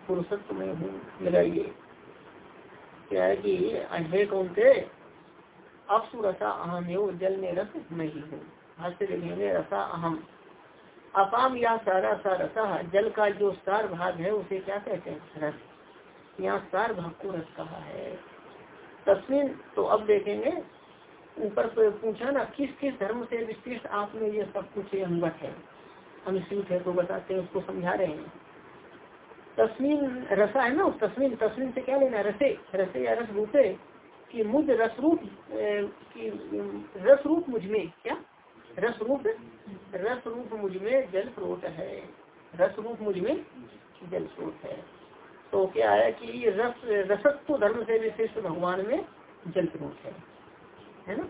पुरुषत्व में हूँ। लगाइए। क्या है कि हे कौन से अपसु रसा अहम यो जल में रस मैं ही। हास्य देखेंगे रसा अहम अपाम या सारा सा रसा, जल का जो सार भाग है, उसे क्या कहते हैं? रस। यहाँ सार भाग को रस कहा है। तस्वीर तो अब देखेंगे ऊपर पूछा ना किस किस धर्म से विशिष्ट आप में ये सब कुछ अंगत है? अनुसूत है तो बताते हैं, उसको समझा रहे हैं। तस्मीन रसा है ना, उस तस्मीन तस्मीन से क्या लेना रसे रसे या रस रूपे कि मुझ रस रूप की रस रूप मुझमें, क्या? रस रूप रस रूप मुझमें जल स्रोत है। रस रूप मुझमें जल स्रोत है। तो क्या है कि रस, रसत्व धर्म से विशिष्ट भगवान में जल स्रोत है। है ना?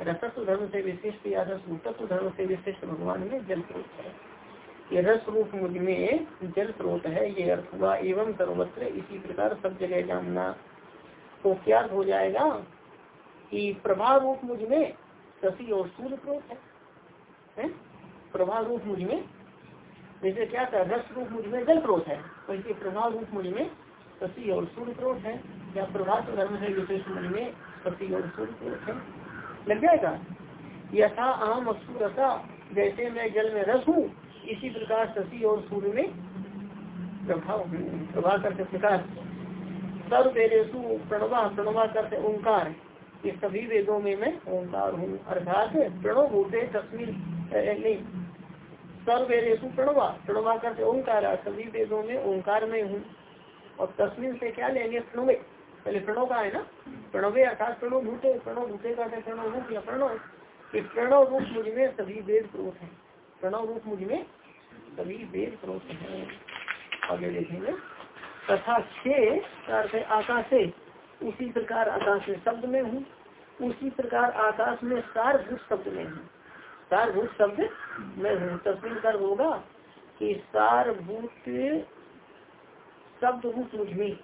रसत्व धर्म से विशिष्ट या रस रूपत्व धर्म से विशिष्ट भगवान में जल स्रोत है। रस रूप मुझमें जल स्रोत है ये अर्थ हुआ एवं सर्वत्र इसी प्रकार सब जगह जानना। तो क्या हो जाएगा कि प्रभा रूप मुझमें शशि और सूर्य स्रोत है, है? प्रभा रूप मुझमें जैसे क्या था रस रूप मुझमें जल स्रोत है वैसे प्रभा रूप मुझमें शशि और सूर्य स्रोत है। या प्रभात धर्म है विशेष मुझमें शशि और सूर्य स्रोत है? लग जाएगा? यथा आम अक्षुरसा जैसे मैं जल में रस हूँ इसी प्रकार शशि और सूर्य में प्रभाव प्रभा करते वेदेशु प्रणवा प्रणवा करते ओंकार ये सभी वेदों में मैं ओंकार हूँ। अर्थात प्रणव होते तस्वीर नहीं। सर्व प्रणवा प्रणवा करते ओंकार सभी वेदों में ओंकार में हूँ। और तस्वीर से क्या लेंगे प्रणवे? पहले प्रणव का है ना? प्रणवे अर्थात प्रणव भूते प्रणव भूते का प्रणव रूप या प्रणव? प्रणव रूप मुझमें सभी वेद प्रोत है। प्रणव रूप मुझमें सभी वेद प्रोत है। आगे देखेंगे। तथा छे आकाश। उसी प्रकार आकाश में शब्द में हूँ। उसी प्रकार आकाश में सारभूत शब्द में हूँ। सारभूत शब्द में हूँ। तस्वीर कर होगा कि सारभूत शब्द रूप मुझमें।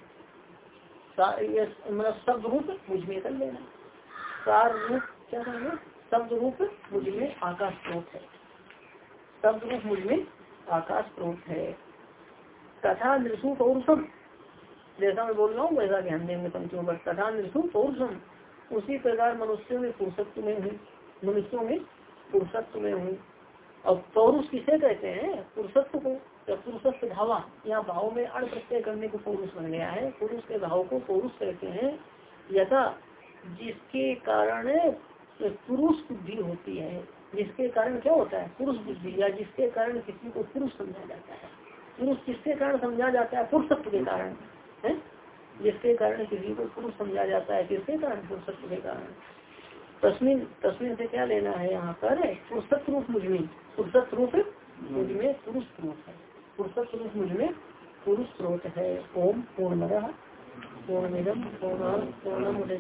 मतलब शब्द रूप मुझमें कर लेना। सार रूप क्या कहेंगे? शब्द रूप मुझमें आकाश स्रोत है। शब्द रूप मुझमें आकाश स्रोत है। तथा नृसु पौरुषम जैसा मैं बोल रहा हूँ, वैसा ध्यान देंगे पंक्तियों पर। तथा नृसु पौरुषम उसी प्रकार मनुष्यों में पुरुषत्व में हूँ। मनुष्यों में पुरुषत्व में हूँ। और पौरुष किसे कहते हैं? पुरुषत्व को पुरुषत्व धावा यहाँ भाव में अण प्रत्यय करने को पौरुष बन गया है। पुरुष के भाव को पौरुष कहते हैं। यथा जिसके कारण पुरुष बुद्धि होती है। जिसके कारण क्या होता है? पुरुष बुद्धि, या जिसके कारण किसी को पुरुष समझा जाता है। पुरुष किसके कारण समझा जाता है? पुरुषत्व के कारण, है? जिसके कारण किसी को पुरुष समझा जाता है, किसके कारण? पुरुषत्व के कारण। तस्मिन तस्मिन से क्या लेना है यहाँ पर? पुरुषत्व रूप मुझमें। पुरुषत्व रूप मुझमें पुरुष स्रोत है। पुरुषत्व रूप मुझमें पुरुष स्रोत है। ओम पूर्ण पूर्णमिदम पूर्ण पूर्णम उदय